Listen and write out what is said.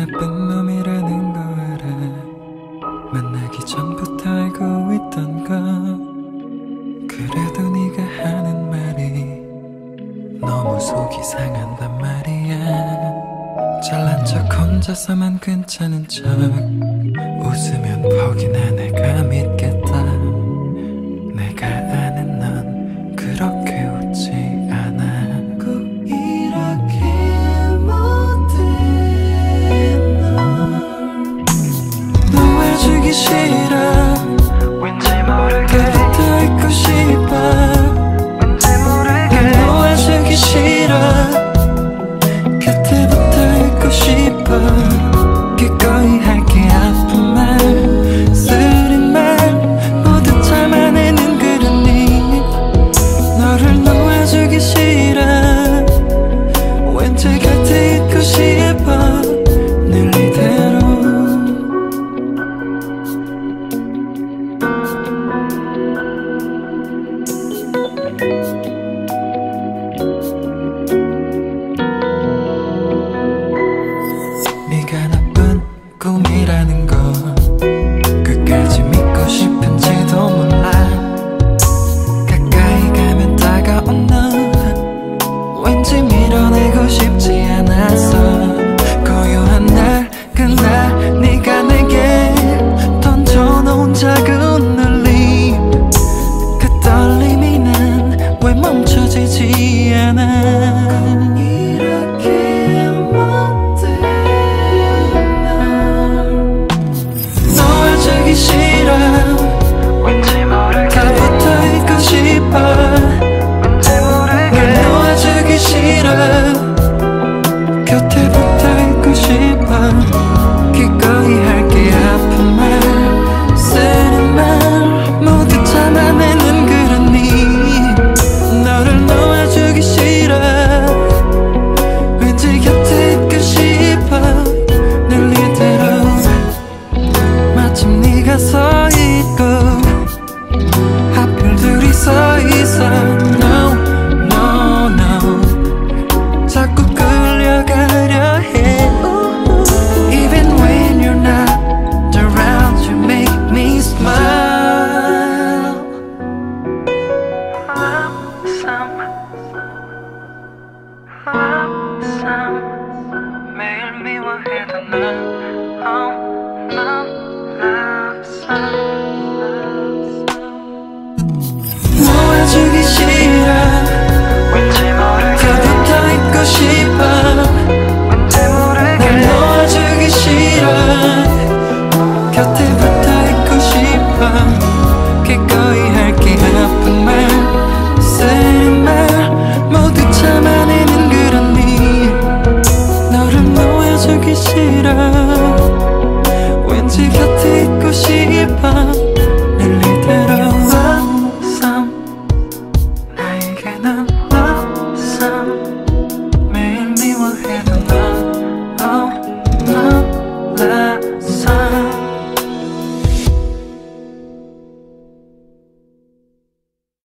나쁜 놈이라는 거 알아. 만나기 전부터 알고 있던 거. 그래도 네가 하는 말이 너무 속이 상한단 말이야. 잘난 척 혼자서만 괜찮은 척 웃으면 포기나 내가 믿겠다. 곁에 붙을고 싶어? 기꺼이 할게 아픈 말. 쓰린 말 모두 참아내는 그런 니 너를 놓아주기 싫어. 왠지 곁에 있고 싶어. 这个。 마침 네가 서 가기 싫어. 왠지 곁에 있고 싶어. 날 이대로 One, some 나에게 난